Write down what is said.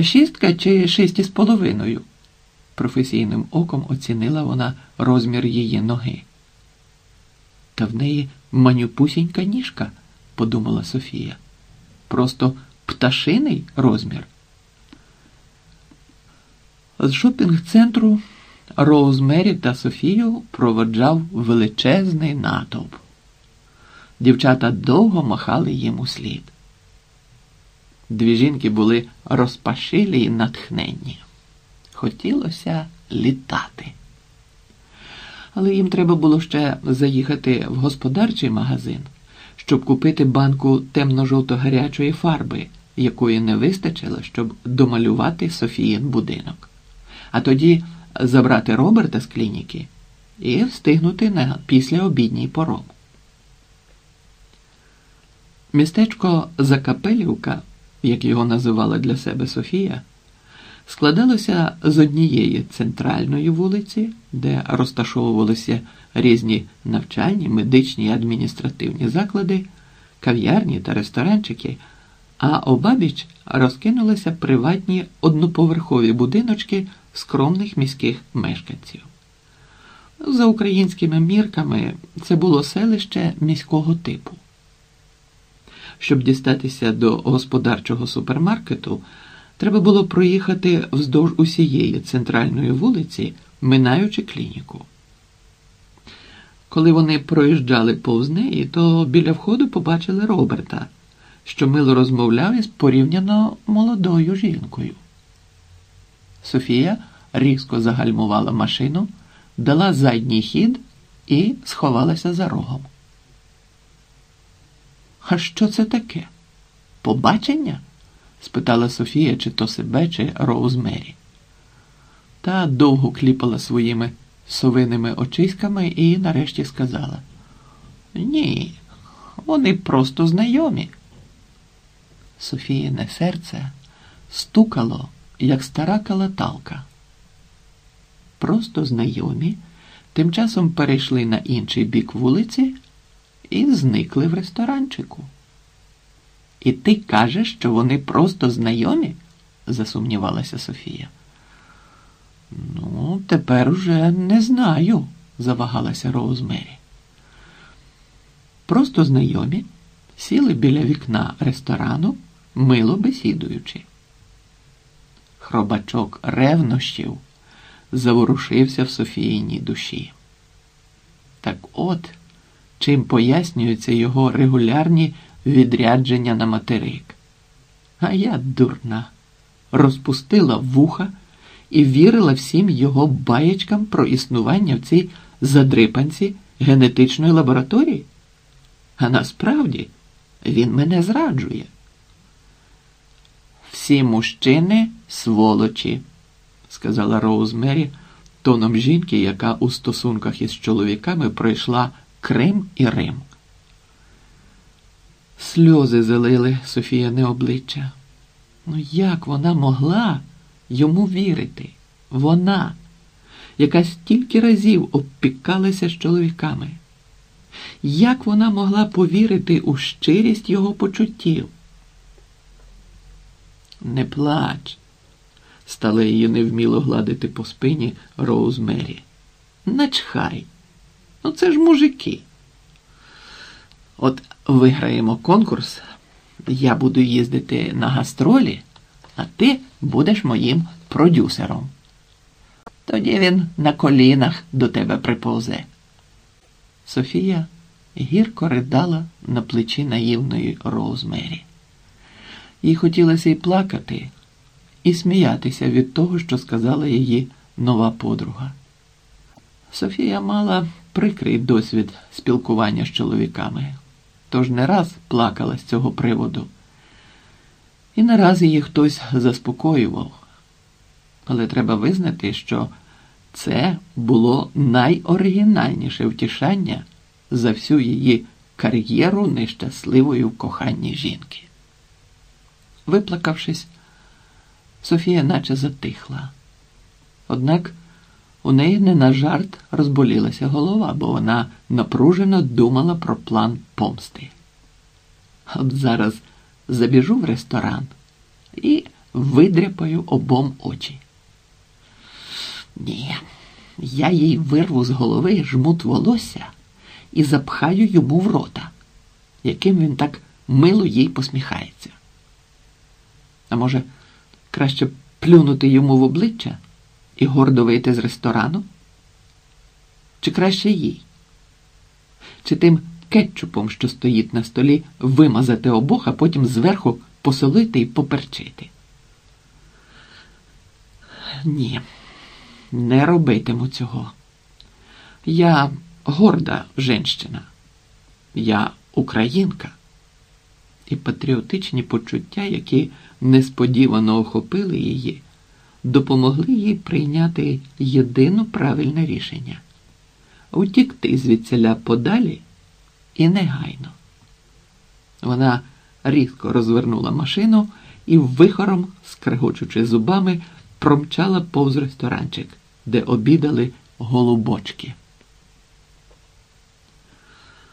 Шістка чи шість із половиною? Професійним оком оцінила вона розмір її ноги. Та в неї манюпусінька ніжка, подумала Софія. Просто пташиний розмір. З шопінг-центру Роузмері та Софію проводжав величезний натовп. Дівчата довго махали їм у слід. Дві жінки були розпашилі й натхненні. Хотілося літати. Але їм треба було ще заїхати в господарчий магазин, щоб купити банку темно-жовто-гарячої фарби, якої не вистачило, щоб домалювати Софіїн будинок. А тоді забрати Роберта з клініки і встигнути на післяобідній пором. Містечко Закапелівка, як його називала для себе Софія, складалося з однієї центральної вулиці, де розташовувалися різні навчальні, медичні і адміністративні заклади, кав'ярні та ресторанчики, а обабіч розкинулися приватні одноповерхові будиночки скромних міських мешканців. За українськими мірками це було селище міського типу. Щоб дістатися до господарчого супермаркету, треба було проїхати вздовж усієї центральної вулиці, минаючи клініку. Коли вони проїжджали повз неї, то біля входу побачили Роберта, що мило розмовляв із порівняно молодою жінкою. Софія різко загальмувала машину, дала задній хід і сховалася за рогом. А що це таке? Побачення? спитала Софія, чи то себе, чи Роузмері. Та довго кліпала своїми совиними очиськами і нарешті сказала: Ні, вони просто знайомі. Софіїне серце стукало, як стара калаталка. Просто знайомі тим часом перейшли на інший бік вулиці і зникли в ресторанчику. І ти кажеш, що вони просто знайомі? засумнівалася Софія. Ну, тепер уже не знаю, завагалася Роузмері. Просто знайомі сіли біля вікна ресторану, мило бесідуючи. Хробачок ревнощів заворушився в Софіїній душі. Так от чим пояснюються його регулярні відрядження на материк. А я, дурна, розпустила вуха і вірила всім його баєчкам про існування в цій задрипанці генетичної лабораторії. А насправді він мене зраджує. Всі мужчини сволочі, сказала Роуз Мері тоном жінки, яка у стосунках із чоловіками пройшла Крим і Рим. Сльози залили Софіяне обличчя. Ну як вона могла йому вірити? Вона, яка стільки разів обпікалася з чоловіками. Як вона могла повірити у щирість його почуттів? Не плач, стала її невміло гладити по спині Роуз Мері. Начхай. Ну це ж мужики. От виграємо конкурс, я буду їздити на гастролі, а ти будеш моїм продюсером. Тоді він на колінах до тебе приповзе. Софія гірко ридала на плечі наївної Роузмері. Їй хотілося й плакати, і сміятися від того, що сказала її нова подруга. Софія мала прикрий досвід спілкування з чоловіками, тож не раз плакала з цього приводу. І не раз її хтось заспокоював. Але треба визнати, що це було найоригінальніше втішання за всю її кар'єру нещасливої в коханні жінки. Виплакавшись, Софія наче затихла. Однак у неї не на жарт розболілася голова, бо вона напружено думала про план помсти. От зараз забіжу в ресторан і видряпаю обом очі. Ні, я їй вирву з голови жмут волосся і запхаю йому в рота, яким він так мило їй посміхається. А може, краще плюнути йому в обличчя і гордо вийти з ресторану? Чи краще їй? Чи тим кетчупом, що стоїть на столі, вимазати обох, а потім зверху посолити і поперчити? Ні, не робитиму цього. Я горда женщина. Я українка. І патріотичні почуття, які несподівано охопили її, допомогли їй прийняти єдине правильне рішення утікти звідсіля подалі і негайно. Вона різко розвернула машину і вихором, скрегочучи зубами, промчала повз ресторанчик, де обідали голубочки.